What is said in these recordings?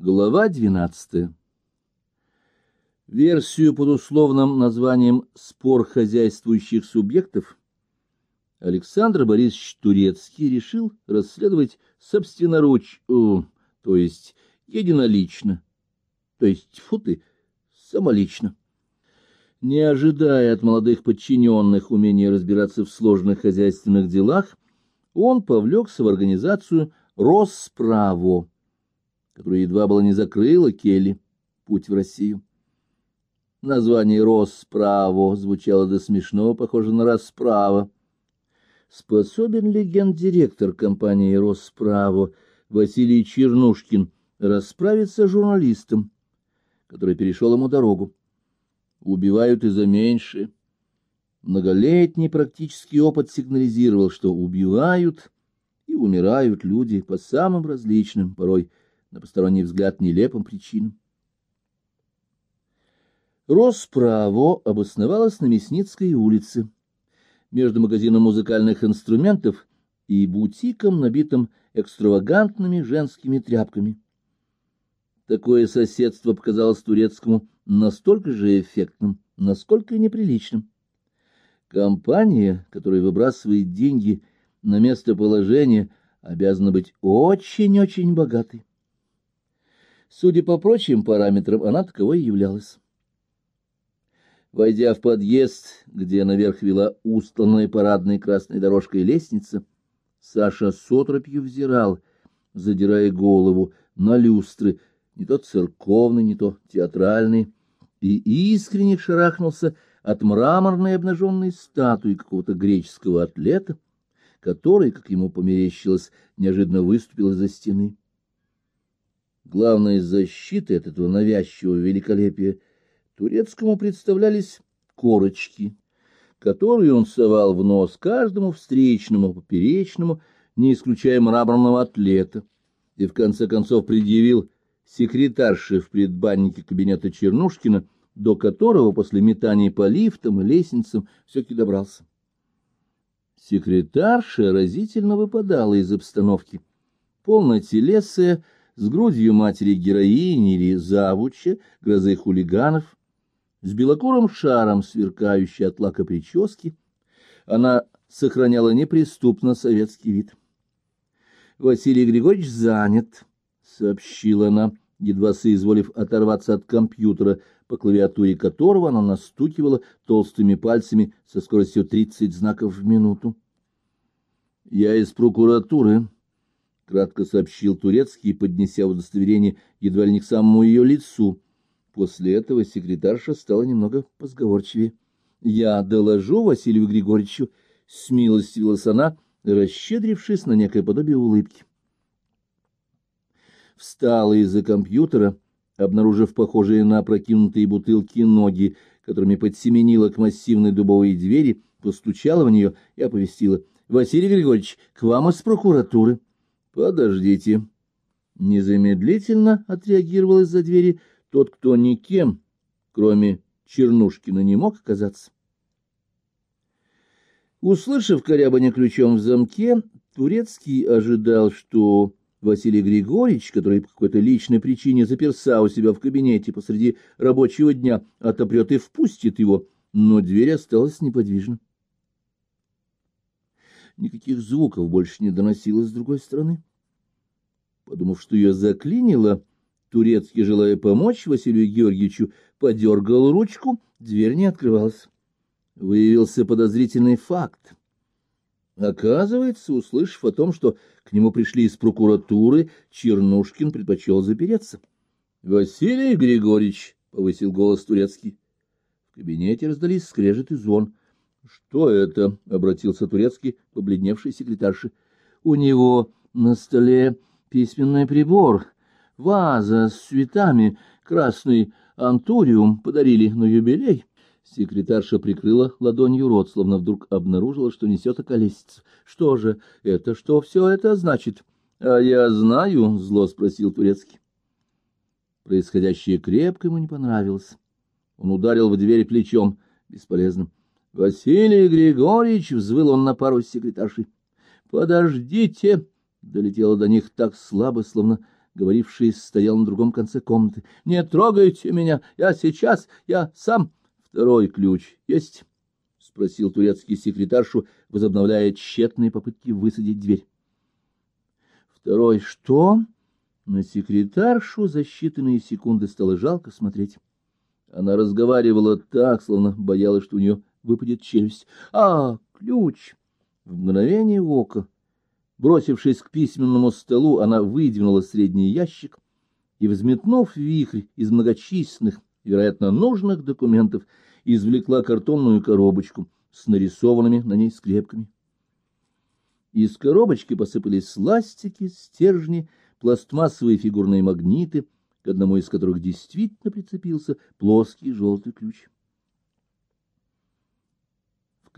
Глава двенадцатая Версию под условным названием «Спор хозяйствующих субъектов» Александр Борисович Турецкий решил расследовать собственноруч, э, то есть единолично, то есть, фу ты, самолично. Не ожидая от молодых подчиненных умения разбираться в сложных хозяйственных делах, он повлекся в организацию «Росправо», которая едва было не закрыла Келли путь в Россию. Название «Росправо» звучало до смешного, похоже на «Расправа». Способен ли гендиректор компании «Росправо» Василий Чернушкин расправиться с журналистом, который перешел ему дорогу? Убивают и за меньше. Многолетний практический опыт сигнализировал, что убивают и умирают люди по самым различным, порой на посторонний взгляд нелепым причинам. Росправо обосновалась на Мясницкой улице, между магазином музыкальных инструментов и бутиком, набитым экстравагантными женскими тряпками. Такое соседство показалось турецкому настолько же эффектным, насколько и неприличным. Компания, которая выбрасывает деньги на место положения, обязана быть очень-очень богатой. Судя по прочим параметрам, она таковой являлась. Войдя в подъезд, где наверх вела устланная парадной красной дорожкой лестница, Саша с отропью взирал, задирая голову на люстры, не то церковный, не то театральный, и искренне шарахнулся от мраморной обнаженной статуи какого-то греческого атлета, который, как ему померещилось, неожиданно выступил из-за стены. Главной защитой от этого навязчивого великолепия турецкому представлялись корочки, которые он совал в нос каждому встречному, поперечному, не исключая мраморного атлета, и в конце концов предъявил секретарше в предбаннике кабинета Чернушкина, до которого после метаний по лифтам и лестницам все-таки добрался. Секретарша разительно выпадала из обстановки. Полнотелесая, с грудью матери героини или завуча, грозы хулиганов, с белокурым шаром, сверкающей от лака прически, она сохраняла неприступно советский вид. Василий Григорьевич занят, — сообщила она, едва соизволив оторваться от компьютера, по клавиатуре которого она настукивала толстыми пальцами со скоростью тридцать знаков в минуту. — Я из прокуратуры, — кратко сообщил Турецкий, поднеся удостоверение едва ли не к самому ее лицу. После этого секретарша стала немного позговорчивее. — Я доложу Василию Григорьевичу, — смилостивилась она, расщедрившись на некое подобие улыбки. Встала из-за компьютера, обнаружив похожие на опрокинутые бутылки ноги, которыми подсеменила к массивной дубовой двери, постучала в нее и оповестила. — Василий Григорьевич, к вам из прокуратуры. — Подождите. Незамедлительно отреагировал из-за двери тот, кто никем, кроме Чернушкина, не мог оказаться. Услышав корябание ключом в замке, Турецкий ожидал, что Василий Григорьевич, который по какой-то личной причине заперся у себя в кабинете посреди рабочего дня, отопрет и впустит его, но дверь осталась неподвижна. Никаких звуков больше не доносилось с другой стороны. Подумав, что ее заклинило, Турецкий, желая помочь Василию Георгиевичу, подергал ручку, дверь не открывалась. Выявился подозрительный факт. Оказывается, услышав о том, что к нему пришли из прокуратуры, Чернушкин предпочел запереться. — Василий Григорьевич, — повысил голос Турецкий. В кабинете раздались скрежет и звон. — Что это? — обратился Турецкий, побледневший секретарши. — У него на столе письменный прибор, ваза с цветами, красный антуриум подарили на юбилей. Секретарша прикрыла ладонью рот, словно вдруг обнаружила, что несет околесицу. — Что же это, что все это значит? — А я знаю, — зло спросил Турецкий. Происходящее крепко ему не понравилось. Он ударил в дверь плечом. Бесполезно. — Василий Григорьевич, — взвыл он на пару с секретаршей. — Подождите! — долетело до них так слабо, словно говоривший стоял на другом конце комнаты. — Не трогайте меня! Я сейчас! Я сам! Второй ключ есть? — спросил турецкий секретаршу, возобновляя тщетные попытки высадить дверь. — Второй что? На секретаршу за считанные секунды стало жалко смотреть. Она разговаривала так, словно боялась, что у нее выпадет челюсть. — А, ключ! В мгновение ока, бросившись к письменному столу, она выдвинула средний ящик и, взметнув вихрь из многочисленных, вероятно, нужных документов, извлекла картонную коробочку с нарисованными на ней скрепками. Из коробочки посыпались ластики, стержни, пластмассовые фигурные магниты, к одному из которых действительно прицепился плоский желтый ключ.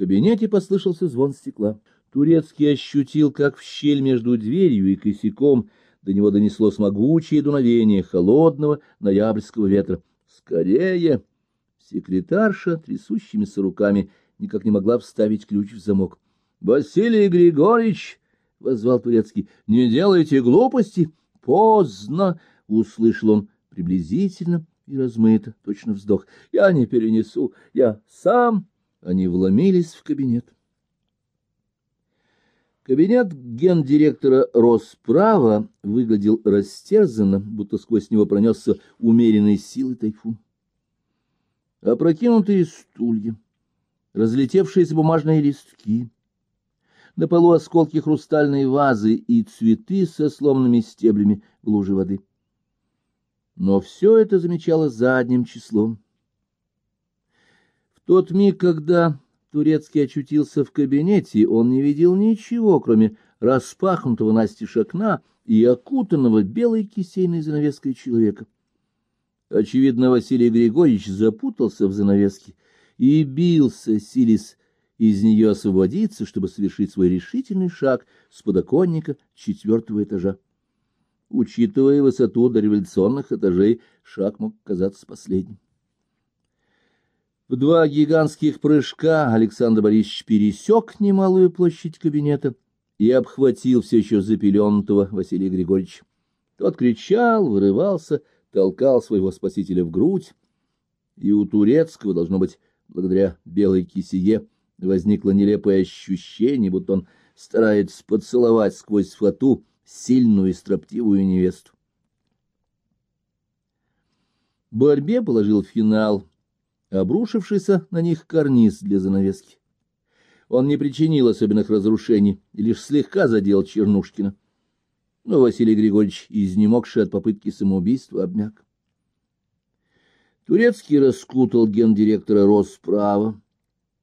Кабинете послышался звон стекла. Турецкий ощутил, как в щель между дверью и косяком до него донеслось могучее дуновение холодного ноябрьского ветра. «Скорее!» Секретарша трясущимися руками никак не могла вставить ключ в замок. — Василий Григорьевич! — возвал Турецкий. — Не делайте глупости! Поздно! — услышал он приблизительно и размыто, точно вздох. — Я не перенесу, я сам... Они вломились в кабинет. Кабинет гендиректора Росправа выглядел растерзанно, будто сквозь него пронесся умеренной силы тайфун. Опрокинутые стулья, разлетевшиеся бумажные листки, на полу осколки хрустальной вазы и цветы со сломанными стеблями в луже воды. Но все это замечало задним числом. Тот миг, когда Турецкий очутился в кабинете, он не видел ничего, кроме распахнутого настежь окна и окутанного белой кисейной занавеской человека. Очевидно, Василий Григорьевич запутался в занавеске и бился, сились из нее освободиться, чтобы совершить свой решительный шаг с подоконника четвертого этажа. Учитывая высоту дореволюционных этажей, шаг мог казаться последним. В два гигантских прыжка Александр Борисович пересек немалую площадь кабинета и обхватил все еще запеленутого Василия Григорьевича. Тот кричал, вырывался, толкал своего спасителя в грудь, и у турецкого, должно быть, благодаря белой кисее, возникло нелепое ощущение, будто он старается поцеловать сквозь фату сильную и строптивую невесту. Борьбе положил финал, обрушившийся на них карниз для занавески. Он не причинил особенных разрушений лишь слегка задел Чернушкина но Василий Григорьевич, изнемогший от попытки самоубийства, обмяк. Турецкий раскутал гендиректора Росправа.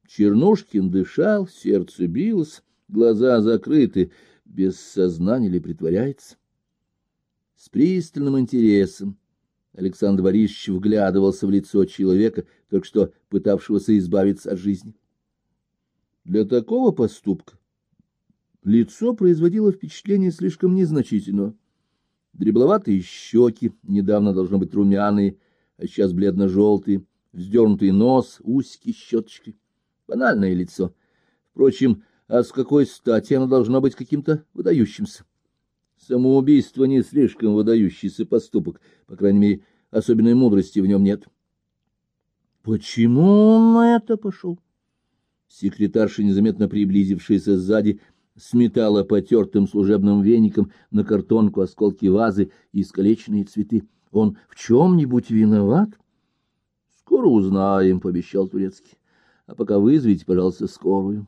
Чернушкин дышал, сердце билось, глаза закрыты, без сознания ли притворяется. С пристальным интересом Александр Борисович вглядывался в лицо человека, только что пытавшегося избавиться от жизни. Для такого поступка Лицо производило впечатление слишком незначительного. Дребловатые щеки, недавно должно быть румяные, а сейчас бледно-желтые, вздернутый нос, усики щеточкой. Банальное лицо. Впрочем, а с какой стати оно должно быть каким-то выдающимся? Самоубийство не слишком выдающийся поступок, по крайней мере, особенной мудрости в нем нет. Почему он на это пошел? Секретарша, незаметно приблизившаяся сзади, — сметала потертым служебным веником на картонку осколки вазы и искалеченные цветы. Он в чем-нибудь виноват? — Скоро узнаем, — пообещал Турецкий. — А пока вызовите, пожалуйста, скорую.